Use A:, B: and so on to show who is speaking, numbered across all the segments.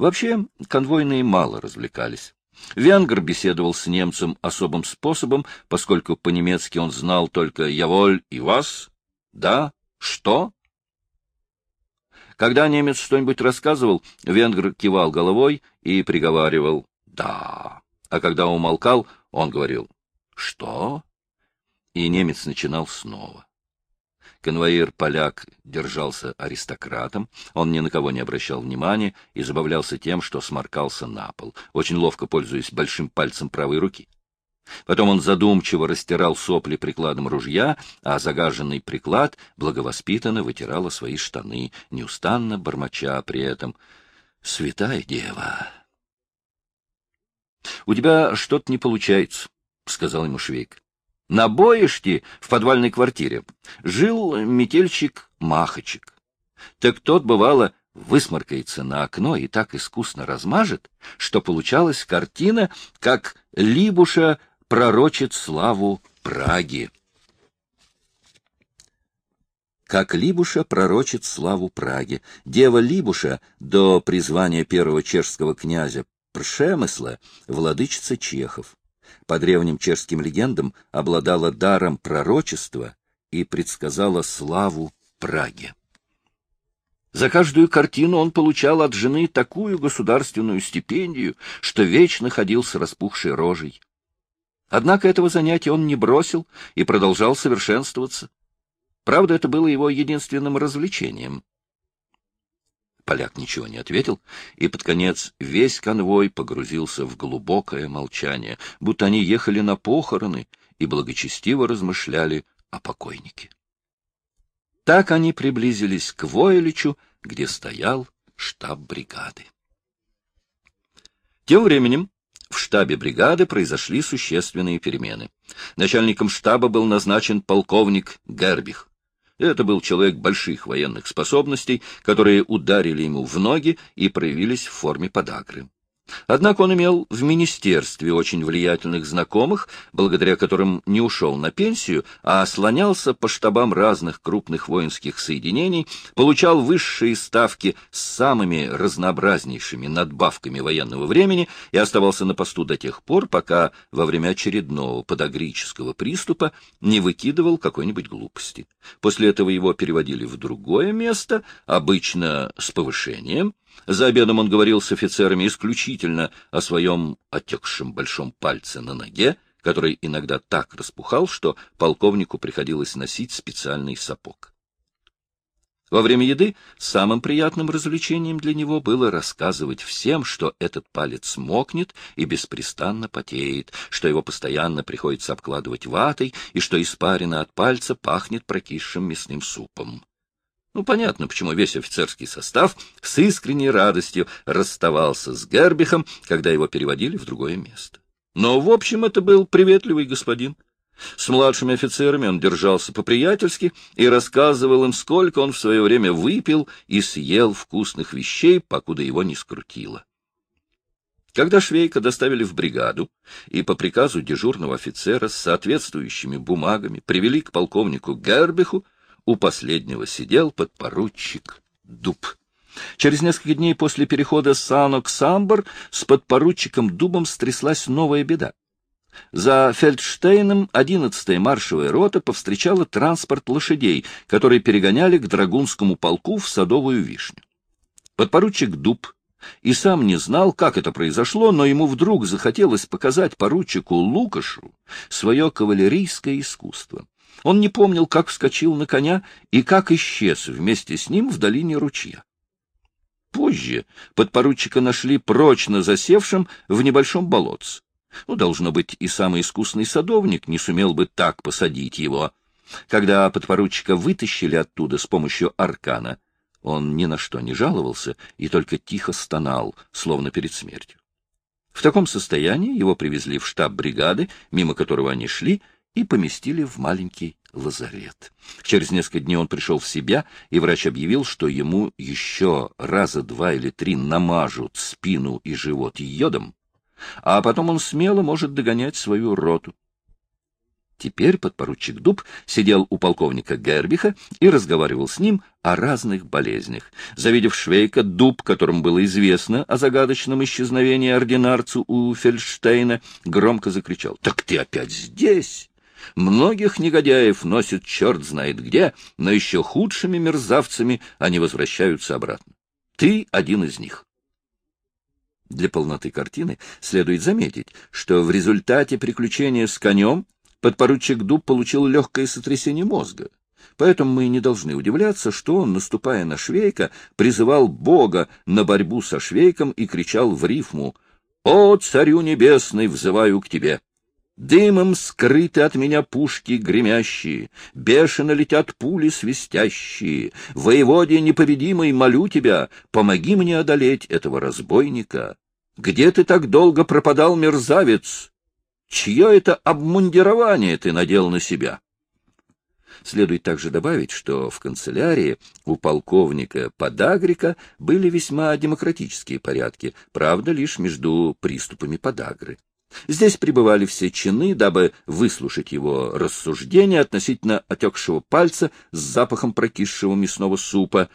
A: Вообще, конвойные мало развлекались. Венгр беседовал с немцем особым способом, поскольку по-немецки он знал только «яволь» и «вас», «да», «что». Когда немец что-нибудь рассказывал, венгр кивал головой и приговаривал «да», а когда умолкал, он говорил «что?» и немец начинал снова. Конвоир-поляк держался аристократом, он ни на кого не обращал внимания и забавлялся тем, что сморкался на пол, очень ловко пользуясь большим пальцем правой руки. Потом он задумчиво растирал сопли прикладом ружья, а загаженный приклад благовоспитанно вытирала свои штаны, неустанно бормоча при этом «Святая дева!» — У тебя что-то не получается, — сказал ему Швейк. На боиште в подвальной квартире жил метельщик Махачек. Так тот, бывало, высморкается на окно и так искусно размажет, что получалась картина, как Либуша пророчит славу Праги. Как Либуша пророчит славу Праги. Дева Либуша до призвания первого чешского князя Пршемысла, владычица чехов по древним чешским легендам, обладала даром пророчества и предсказала славу Праге. За каждую картину он получал от жены такую государственную стипендию, что вечно ходил с распухшей рожей. Однако этого занятия он не бросил и продолжал совершенствоваться. Правда, это было его единственным развлечением. Поляк ничего не ответил, и под конец весь конвой погрузился в глубокое молчание, будто они ехали на похороны и благочестиво размышляли о покойнике. Так они приблизились к Войличу, где стоял штаб бригады. Тем временем в штабе бригады произошли существенные перемены. Начальником штаба был назначен полковник Гербих. Это был человек больших военных способностей, которые ударили ему в ноги и проявились в форме подагры. Однако он имел в министерстве очень влиятельных знакомых, благодаря которым не ушел на пенсию, а слонялся по штабам разных крупных воинских соединений, получал высшие ставки с самыми разнообразнейшими надбавками военного времени и оставался на посту до тех пор, пока во время очередного подагрического приступа не выкидывал какой-нибудь глупости. После этого его переводили в другое место, обычно с повышением, за обедом он говорил с офицерами исключительно о своем отекшем большом пальце на ноге, который иногда так распухал, что полковнику приходилось носить специальный сапог. Во время еды самым приятным развлечением для него было рассказывать всем, что этот палец мокнет и беспрестанно потеет, что его постоянно приходится обкладывать ватой и что испарина от пальца пахнет прокисшим мясным супом. Ну, понятно, почему весь офицерский состав с искренней радостью расставался с Гербихом, когда его переводили в другое место. Но, в общем, это был приветливый господин. С младшими офицерами он держался по-приятельски и рассказывал им, сколько он в свое время выпил и съел вкусных вещей, покуда его не скрутило. Когда Швейка доставили в бригаду и по приказу дежурного офицера с соответствующими бумагами привели к полковнику Гербиху, у последнего сидел подпоручик Дуб. Через несколько дней после перехода Санок Самбор с подпоручиком Дубом стряслась новая беда. За Фельдштейном 11-я маршевая рота повстречала транспорт лошадей, которые перегоняли к Драгунскому полку в Садовую Вишню. Подпоручик Дуб и сам не знал, как это произошло, но ему вдруг захотелось показать поручику Лукашу свое кавалерийское искусство. Он не помнил, как вскочил на коня и как исчез вместе с ним в долине ручья. Позже подпоручика нашли прочно засевшим в небольшом болотце. Ну, должно быть, и самый искусный садовник не сумел бы так посадить его. Когда подпоручика вытащили оттуда с помощью аркана, он ни на что не жаловался и только тихо стонал, словно перед смертью. В таком состоянии его привезли в штаб бригады, мимо которого они шли, и поместили в маленький лазарет. Через несколько дней он пришел в себя, и врач объявил, что ему еще раза два или три намажут спину и живот йодом, а потом он смело может догонять свою роту. Теперь подпоручик Дуб сидел у полковника Гербиха и разговаривал с ним о разных болезнях. Завидев Швейка, Дуб, которому было известно о загадочном исчезновении ординарцу у Фельдштейна, громко закричал. — Так ты опять здесь? Многих негодяев носит черт знает где, но еще худшими мерзавцами они возвращаются обратно. Ты один из них. Для полноты картины следует заметить, что в результате приключения с конем подпоручик Дуб получил легкое сотрясение мозга. Поэтому мы не должны удивляться, что он, наступая на Швейка, призывал Бога на борьбу со Швейком и кричал в рифму «О, царю небесный, взываю к тебе!» Дымом скрыты от меня пушки гремящие, бешено летят пули свистящие. Воеводе непобедимый, молю тебя, помоги мне одолеть этого разбойника. Где ты так долго пропадал, мерзавец? Чье это обмундирование ты надел на себя? Следует также добавить, что в канцелярии у полковника Подагрика были весьма демократические порядки, правда, лишь между приступами подагры. Здесь пребывали все чины, дабы выслушать его рассуждения относительно отекшего пальца с запахом прокисшего мясного супа,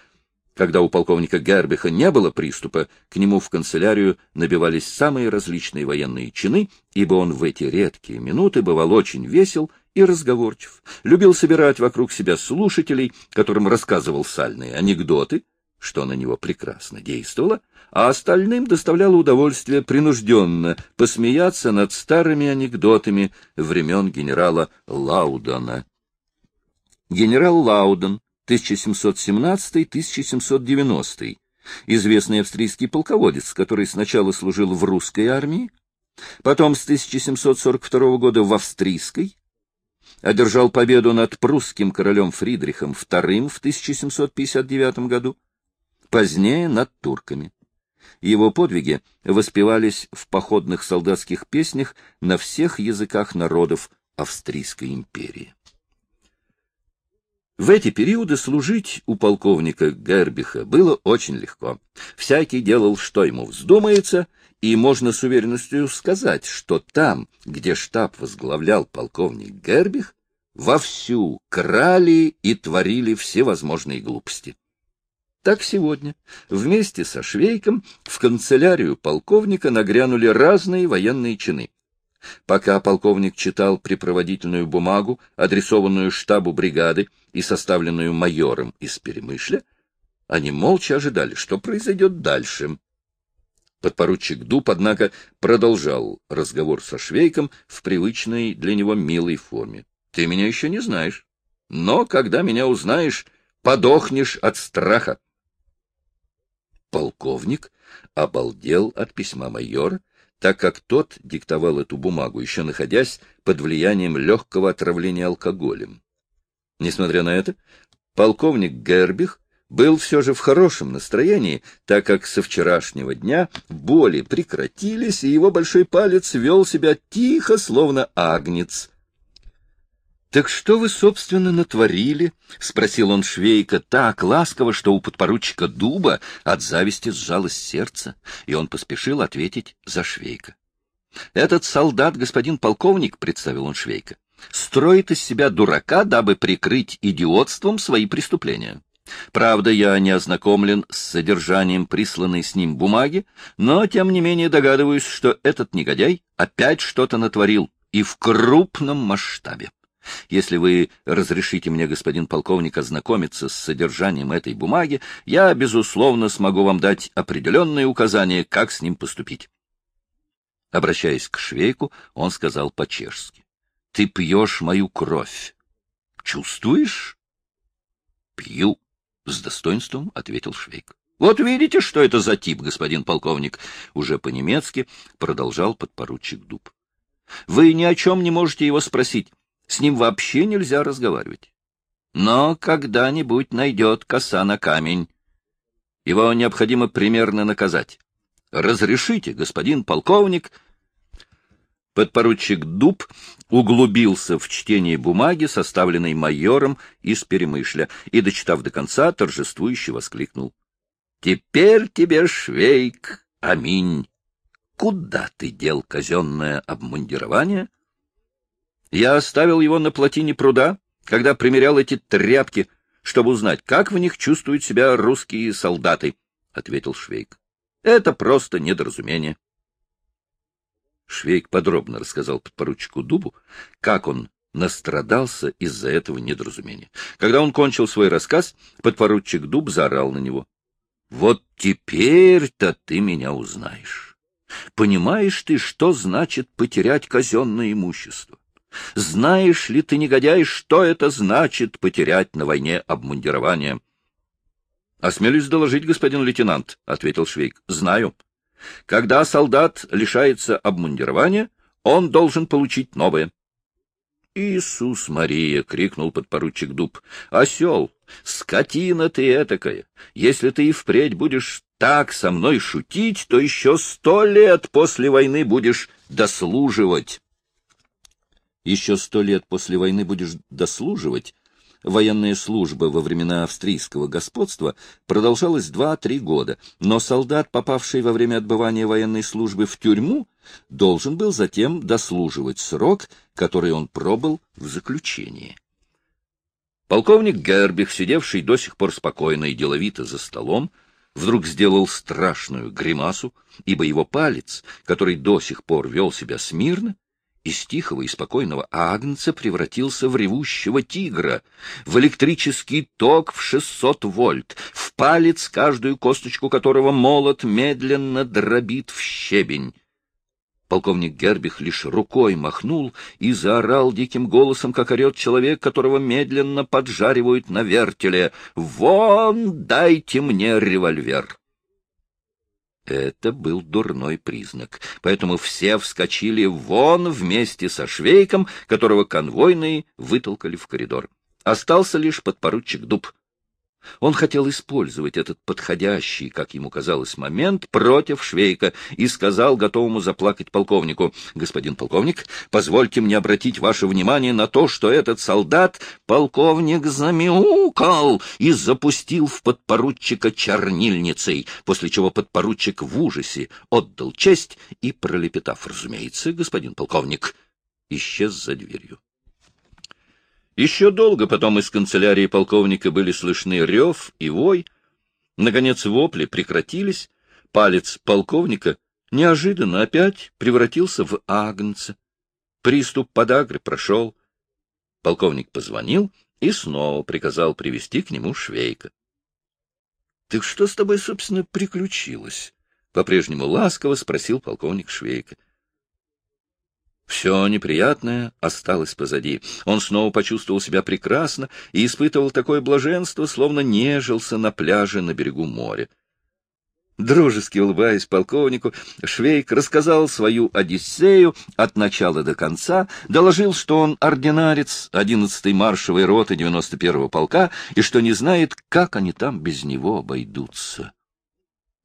A: когда у полковника Гербиха не было приступа, к нему в канцелярию набивались самые различные военные чины, ибо он в эти редкие минуты бывал очень весел и разговорчив, любил собирать вокруг себя слушателей, которым рассказывал сальные анекдоты, что на него прекрасно действовало, а остальным доставляло удовольствие принужденно посмеяться над старыми анекдотами времен генерала Лаудона. Генерал Лауден 1717-1790, известный австрийский полководец, который сначала служил в русской армии, потом с 1742 года в австрийской, одержал победу над прусским королем Фридрихом II в 1759 году, позднее над турками. Его подвиги воспевались в походных солдатских песнях на всех языках народов Австрийской империи. В эти периоды служить у полковника Гербиха было очень легко. Всякий делал, что ему вздумается, и можно с уверенностью сказать, что там, где штаб возглавлял полковник Гербих, вовсю крали и творили всевозможные глупости. Так сегодня вместе со Швейком в канцелярию полковника нагрянули разные военные чины. Пока полковник читал припроводительную бумагу, адресованную штабу бригады и составленную майором из Перемышля, они молча ожидали, что произойдет дальше. Подпоручик Дуб, однако, продолжал разговор со Швейком в привычной для него милой форме. — Ты меня еще не знаешь, но когда меня узнаешь, подохнешь от страха. Полковник обалдел от письма майора, так как тот диктовал эту бумагу, еще находясь под влиянием легкого отравления алкоголем. Несмотря на это, полковник Гербих был все же в хорошем настроении, так как со вчерашнего дня боли прекратились, и его большой палец вел себя тихо, словно агнец — так что вы, собственно, натворили? — спросил он Швейка так ласково, что у подпоручика Дуба от зависти сжалось сердце, и он поспешил ответить за Швейка. — Этот солдат, господин полковник, — представил он Швейка, — строит из себя дурака, дабы прикрыть идиотством свои преступления. Правда, я не ознакомлен с содержанием присланной с ним бумаги, но, тем не менее, догадываюсь, что этот негодяй опять что-то натворил, и в крупном масштабе. Если вы разрешите мне, господин полковник, ознакомиться с содержанием этой бумаги, я, безусловно, смогу вам дать определенные указания, как с ним поступить. Обращаясь к Швейку, он сказал по-чешски. — Ты пьешь мою кровь. Чувствуешь? — Пью, — с достоинством ответил Швейк. — Вот видите, что это за тип, господин полковник? Уже по-немецки продолжал подпоручик Дуб. — Вы ни о чем не можете его спросить. С ним вообще нельзя разговаривать. Но когда-нибудь найдет коса на камень. Его необходимо примерно наказать. Разрешите, господин полковник. Подпоручик Дуб углубился в чтение бумаги, составленной майором из Перемышля, и, дочитав до конца, торжествующе воскликнул. — Теперь тебе, Швейк, аминь! Куда ты дел казенное обмундирование? — Я оставил его на плотине пруда, когда примерял эти тряпки, чтобы узнать, как в них чувствуют себя русские солдаты, — ответил Швейк. — Это просто недоразумение. Швейк подробно рассказал подпоручику Дубу, как он настрадался из-за этого недоразумения. Когда он кончил свой рассказ, подпоручик Дуб заорал на него. — Вот теперь-то ты меня узнаешь. Понимаешь ты, что значит потерять казенное имущество? Знаешь ли ты, негодяй, что это значит потерять на войне обмундирование? — Осмелюсь доложить, господин лейтенант, — ответил Швейк. — Знаю. Когда солдат лишается обмундирования, он должен получить новое. «Иисус Мария!» — крикнул подпоручик Дуб. «Осел! Скотина ты этакая! Если ты и впредь будешь так со мной шутить, то еще сто лет после войны будешь дослуживать!» «Еще сто лет после войны будешь дослуживать?» Военная служба во времена австрийского господства продолжалась два-три года, но солдат, попавший во время отбывания военной службы в тюрьму, должен был затем дослуживать срок, который он пробыл в заключении. Полковник Гербих, сидевший до сих пор спокойно и деловито за столом, вдруг сделал страшную гримасу, ибо его палец, который до сих пор вел себя смирно, из тихого и спокойного агнца превратился в ревущего тигра, в электрический ток в 600 вольт, в палец, каждую косточку которого молот медленно дробит в щебень. Полковник Гербих лишь рукой махнул и заорал диким голосом, как орет человек, которого медленно поджаривают на вертеле. «Вон, дайте мне револьвер!» Это был дурной признак, поэтому все вскочили вон вместе со швейком, которого конвойные вытолкали в коридор. Остался лишь подпоручик Дуб. Он хотел использовать этот подходящий, как ему казалось, момент против Швейка и сказал готовому заплакать полковнику, «Господин полковник, позвольте мне обратить ваше внимание на то, что этот солдат, полковник, замяукал и запустил в подпоручика чернильницей, после чего подпоручик в ужасе отдал честь и, пролепетав, разумеется, господин полковник, исчез за дверью. Еще долго потом из канцелярии полковника были слышны рев и вой. Наконец вопли прекратились. Палец полковника неожиданно опять превратился в агнца. Приступ подагры прошел. Полковник позвонил и снова приказал привести к нему Швейка. — Так что с тобой, собственно, приключилось? — по-прежнему ласково спросил полковник Швейка. Все неприятное осталось позади. Он снова почувствовал себя прекрасно и испытывал такое блаженство, словно нежился на пляже на берегу моря. Дружески улыбаясь полковнику, Швейк рассказал свою Одиссею от начала до конца, доложил, что он ординарец 11-й маршевой роты 91-го полка и что не знает, как они там без него обойдутся.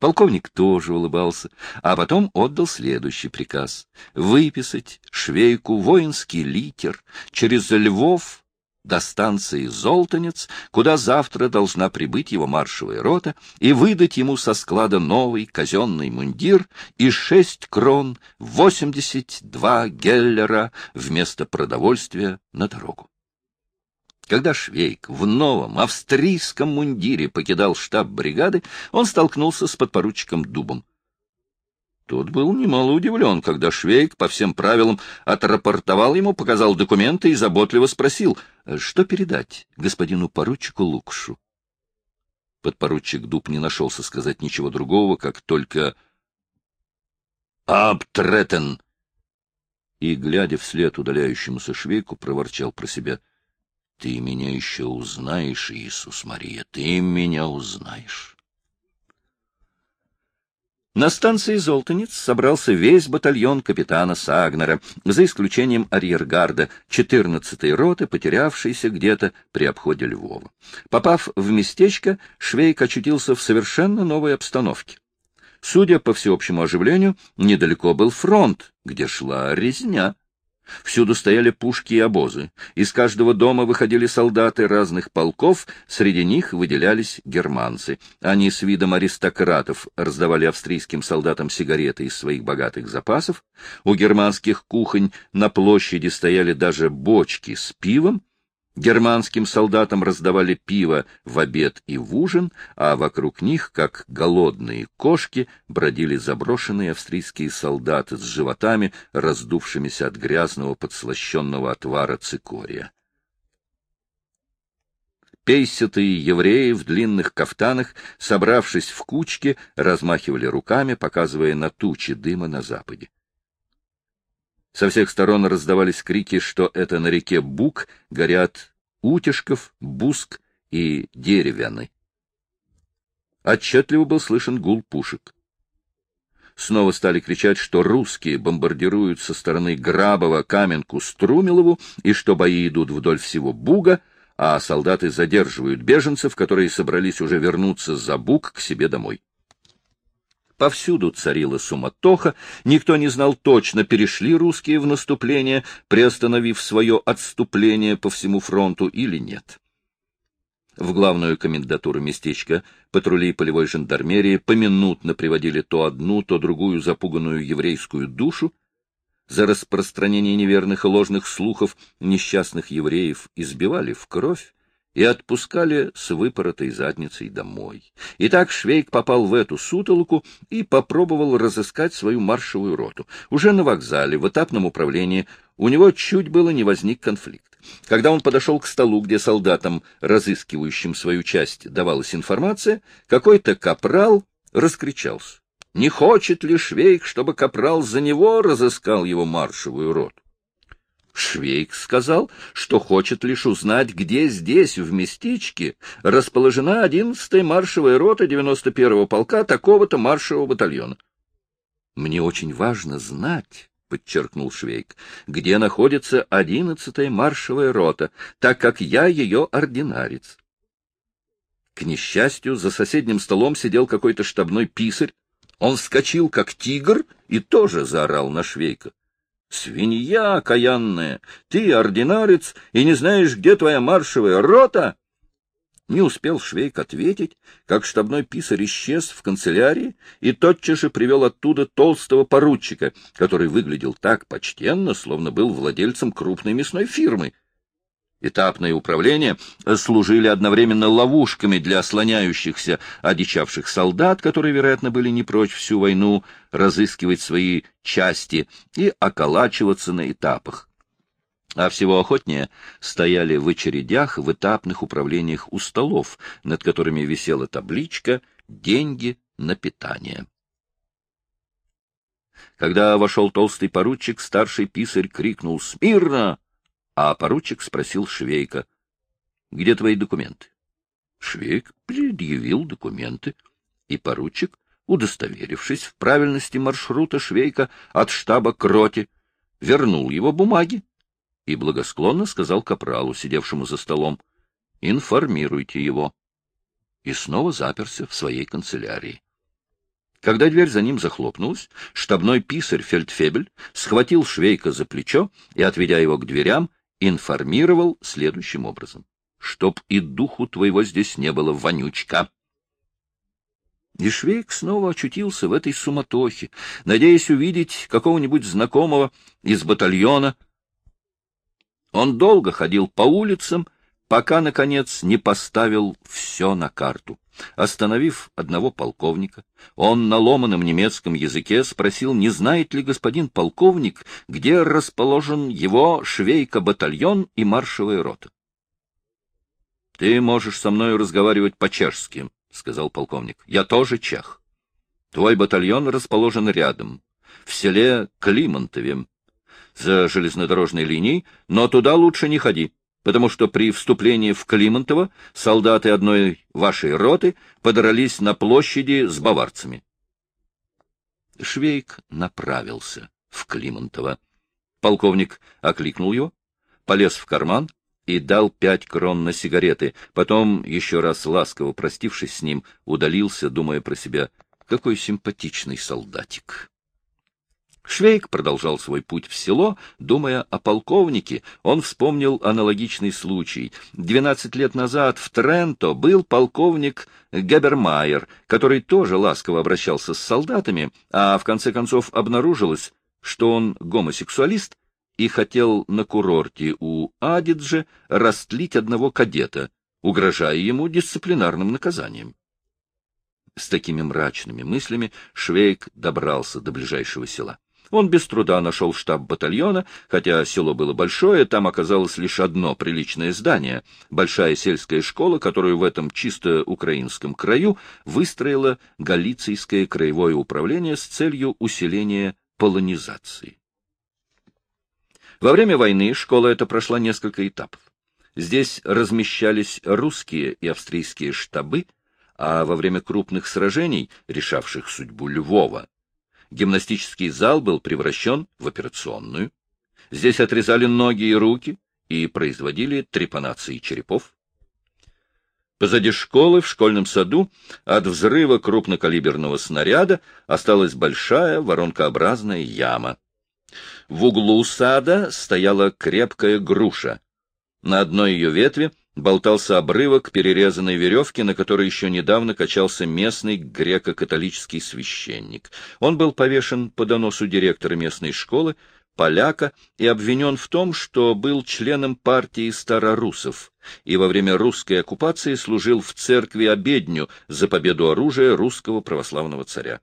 A: Полковник тоже улыбался, а потом отдал следующий приказ — выписать швейку воинский литер через Львов до станции Золтанец, куда завтра должна прибыть его маршевая рота, и выдать ему со склада новый казенный мундир и шесть крон, восемьдесят два геллера вместо продовольствия на дорогу. Когда Швейк в новом австрийском мундире покидал штаб бригады, он столкнулся с подпоручиком Дубом. Тот был немало удивлен, когда Швейк по всем правилам отрапортовал ему, показал документы и заботливо спросил, что передать господину поручику Лукшу. Подпоручик Дуб не нашелся сказать ничего другого, как только «Абтретен!» и, глядя вслед удаляющемуся Швейку, проворчал про себя — ты меня еще узнаешь, Иисус Мария, ты меня узнаешь. На станции Золтанец собрался весь батальон капитана Сагнера, за исключением арьергарда 14-й роты, потерявшейся где-то при обходе Львова. Попав в местечко, Швейк очутился в совершенно новой обстановке. Судя по всеобщему оживлению, недалеко был фронт, где шла резня. Всюду стояли пушки и обозы. Из каждого дома выходили солдаты разных полков, среди них выделялись германцы. Они с видом аристократов раздавали австрийским солдатам сигареты из своих богатых запасов. У германских кухонь на площади стояли даже бочки с пивом, Германским солдатам раздавали пиво в обед и в ужин, а вокруг них, как голодные кошки, бродили заброшенные австрийские солдаты с животами, раздувшимися от грязного подслащенного отвара цикория. Пейсятые евреи в длинных кафтанах, собравшись в кучки, размахивали руками, показывая на тучи дыма на западе. Со всех сторон раздавались крики, что это на реке Бук горят Утешков, Буск и Деревяны. Отчетливо был слышен гул пушек. Снова стали кричать, что русские бомбардируют со стороны Грабова Каменку Струмилову и что бои идут вдоль всего Буга, а солдаты задерживают беженцев, которые собрались уже вернуться за Буг к себе домой. Повсюду царила суматоха, никто не знал точно, перешли русские в наступление, приостановив свое отступление по всему фронту или нет. В главную комендатуру местечка патрули полевой жандармерии поминутно приводили то одну, то другую запуганную еврейскую душу. За распространение неверных и ложных слухов несчастных евреев избивали в кровь, и отпускали с выпоротой задницей домой. Итак, Швейк попал в эту сутолоку и попробовал разыскать свою маршевую роту. Уже на вокзале, в этапном управлении, у него чуть было не возник конфликт. Когда он подошел к столу, где солдатам, разыскивающим свою часть, давалась информация, какой-то капрал раскричался. Не хочет ли Швейк, чтобы капрал за него разыскал его маршевую роту? Швейк сказал, что хочет лишь узнать, где здесь, в местечке, расположена 11-я маршевая рота 91-го полка такого-то маршевого батальона. — Мне очень важно знать, — подчеркнул Швейк, — где находится 11-я маршевая рота, так как я ее ординарец. К несчастью, за соседним столом сидел какой-то штабной писарь. Он вскочил, как тигр, и тоже заорал на Швейка. Свинья окаянная! Ты ординарец и не знаешь, где твоя маршевая рота? Не успел Швейк ответить, как штабной писарь исчез в канцелярии и тотчас же привел оттуда толстого поручика, который выглядел так почтенно, словно был владельцем крупной мясной фирмы. Этапные управления служили одновременно ловушками для слоняющихся, одичавших солдат, которые, вероятно, были не прочь всю войну разыскивать свои части и околачиваться на этапах. А всего охотнее стояли в очередях в этапных управлениях у столов, над которыми висела табличка «Деньги на питание». Когда вошел толстый поручик, старший писарь крикнул «Смирно!» А поручик спросил Швейка, — Где твои документы? Швейк предъявил документы, и поручик, удостоверившись в правильности маршрута Швейка от штаба к роте, вернул его бумаги и благосклонно сказал капралу, сидевшему за столом, — Информируйте его. И снова заперся в своей канцелярии. Когда дверь за ним захлопнулась, штабной писарь Фельдфебель схватил Швейка за плечо и, отведя его к дверям, информировал следующим образом. «Чтоб и духу твоего здесь не было, вонючка!» И Швейк снова очутился в этой суматохе, надеясь увидеть какого-нибудь знакомого из батальона. Он долго ходил по улицам, пока, наконец, не поставил все на карту. Остановив одного полковника, он на ломаном немецком языке спросил, не знает ли господин полковник, где расположен его швейка-батальон и маршевая рота. — Ты можешь со мной разговаривать по-чешски, — сказал полковник. — Я тоже чех. Твой батальон расположен рядом, в селе Климонтове, за железнодорожной линией, но туда лучше не ходи потому что при вступлении в Климонтово солдаты одной вашей роты подрались на площади с баварцами. Швейк направился в Климонтово. Полковник окликнул его, полез в карман и дал пять крон на сигареты, потом, еще раз ласково простившись с ним, удалился, думая про себя, какой симпатичный солдатик. Швейк продолжал свой путь в село, думая о полковнике. Он вспомнил аналогичный случай. Двенадцать лет назад в Тренто был полковник Гебермайер, который тоже ласково обращался с солдатами, а в конце концов обнаружилось, что он гомосексуалист и хотел на курорте у Адидже растлить одного кадета, угрожая ему дисциплинарным наказанием. С такими мрачными мыслями Швейк добрался до ближайшего села. Он без труда нашел штаб батальона, хотя село было большое, там оказалось лишь одно приличное здание, большая сельская школа, которую в этом чисто украинском краю выстроило Галицийское краевое управление с целью усиления полонизации. Во время войны школа эта прошла несколько этапов. Здесь размещались русские и австрийские штабы, а во время крупных сражений, решавших судьбу Львова, гимнастический зал был превращен в операционную. Здесь отрезали ноги и руки и производили трепанации черепов. Позади школы, в школьном саду, от взрыва крупнокалиберного снаряда осталась большая воронкообразная яма. В углу сада стояла крепкая груша. На одной ее ветви болтался обрывок перерезанной веревки, на которой еще недавно качался местный греко-католический священник. Он был повешен по доносу директора местной школы, поляка, и обвинен в том, что был членом партии старорусов и во время русской оккупации служил в церкви обедню за победу оружия русского православного царя.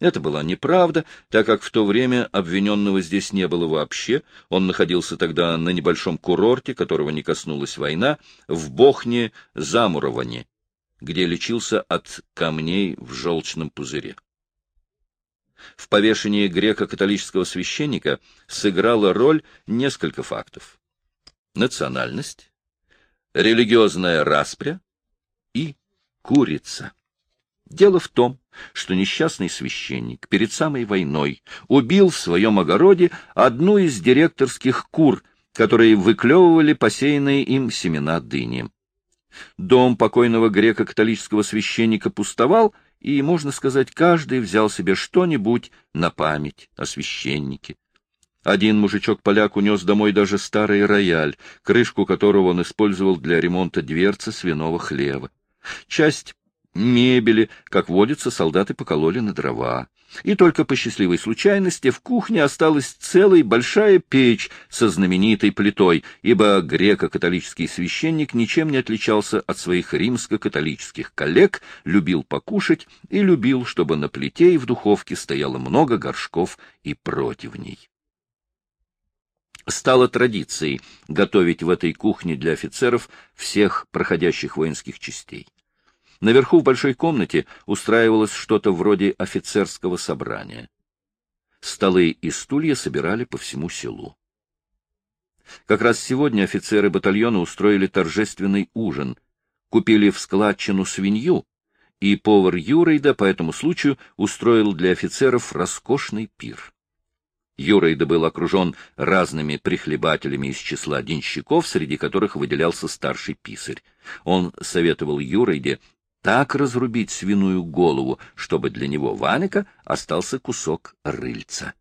A: Это была неправда, так как в то время обвиненного здесь не было вообще. Он находился тогда на небольшом курорте, которого не коснулась война, в Бохне-Замуроване, где лечился от камней в желчном пузыре. В повешении греко-католического священника сыграла роль несколько фактов. Национальность, религиозная распря и курица. Дело в том, что несчастный священник перед самой войной убил в своем огороде одну из директорских кур, которые выклевывали посеянные им семена дыни. Дом покойного греко-католического священника пустовал, и, можно сказать, каждый взял себе что-нибудь на память о священнике. Один мужичок-поляк унес домой даже старый рояль, крышку которого он использовал для ремонта дверцы свиного хлева. Часть мебели, как водится, солдаты покололи на дрова. И только по счастливой случайности в кухне осталась целая большая печь со знаменитой плитой, ибо греко-католический священник ничем не отличался от своих римско-католических коллег, любил покушать и любил, чтобы на плите и в духовке стояло много горшков и противней. Стало традицией готовить в этой кухне для офицеров всех проходящих воинских частей. Наверху в большой комнате устраивалось что-то вроде офицерского собрания. Столы и стулья собирали по всему селу. Как раз сегодня офицеры батальона устроили торжественный ужин, купили в складчину свинью, и повар Юрейда по этому случаю устроил для офицеров роскошный пир. Юрейда был окружен разными прихлебателями из числа денщиков, среди которых выделялся старший писарь. Он советовал Юрейде так разрубить свиную голову, чтобы для него, Ваника, остался кусок рыльца.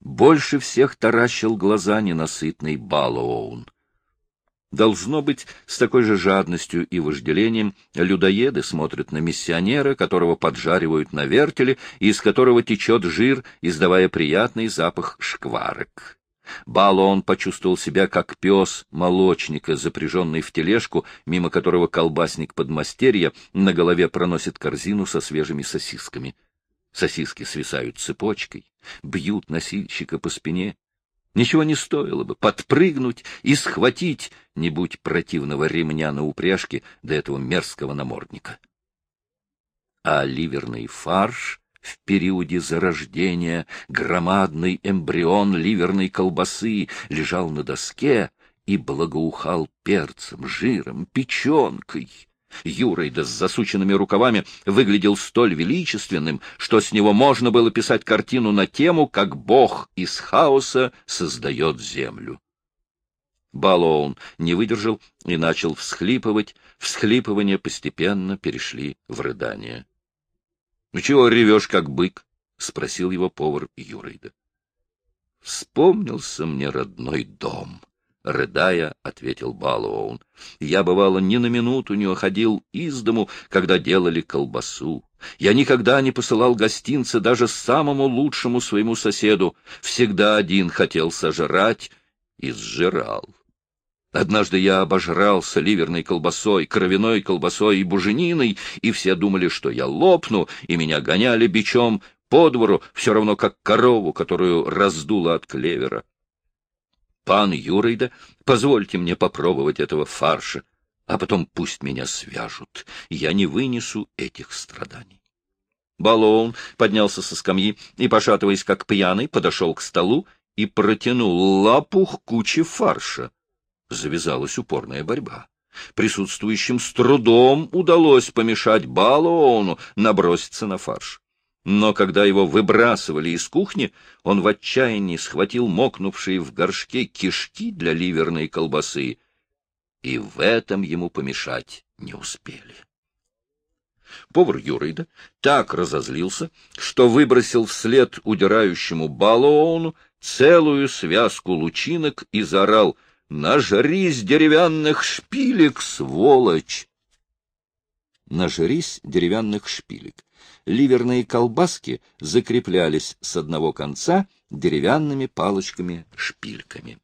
A: Больше всех таращил глаза ненасытный Балоун. Должно быть, с такой же жадностью и вожделением людоеды смотрят на миссионера, которого поджаривают на вертеле и из которого течет жир, издавая приятный запах шкварок. Балон почувствовал себя как пес молочника, запряженный в тележку, мимо которого колбасник подмастерья на голове проносит корзину со свежими сосисками. Сосиски свисают цепочкой, бьют носильщика по спине. Ничего не стоило бы подпрыгнуть и схватить, не будь противного ремня на упряжке до этого мерзкого намордника. А ливерный фарш в периоде зарождения громадный эмбрион ливерной колбасы лежал на доске и благоухал перцем, жиром, печенкой. Юрайда с засученными рукавами выглядел столь величественным, что с него можно было писать картину на тему, как бог из хаоса создает землю. Балоун не выдержал и начал всхлипывать. Всхлипывания постепенно перешли в рыдание. — чего ревешь, как бык? спросил его повар Юрейда. — Вспомнился мне родной дом, — рыдая, ответил Балуоун. — Я, бывало, ни на минуту не уходил из дому, когда делали колбасу. Я никогда не посылал гостинца даже самому лучшему своему соседу. Всегда один хотел сожрать и сжирал. Однажды я обожрался ливерной колбасой, кровяной колбасой и бужениной, и все думали, что я лопну, и меня гоняли бичом по двору, все равно как корову, которую раздуло от клевера. Пан Юрейда, позвольте мне попробовать этого фарша, а потом пусть меня свяжут. Я не вынесу этих страданий. Балоун поднялся со скамьи и, пошатываясь как пьяный, подошел к столу и протянул лапу к куче фарша. Завязалась упорная борьба. Присутствующим с трудом удалось помешать Балоону наброситься на фарш. Но когда его выбрасывали из кухни, он в отчаянии схватил мокнувшие в горшке кишки для ливерной колбасы, и в этом ему помешать не успели. Повар Юрейда так разозлился, что выбросил вслед удирающему Балоону целую связку лучинок и заорал — Нажрись деревянных шпилек, сволочь! Нажрись деревянных шпилек. Ливерные колбаски закреплялись с одного конца деревянными палочками-шпильками.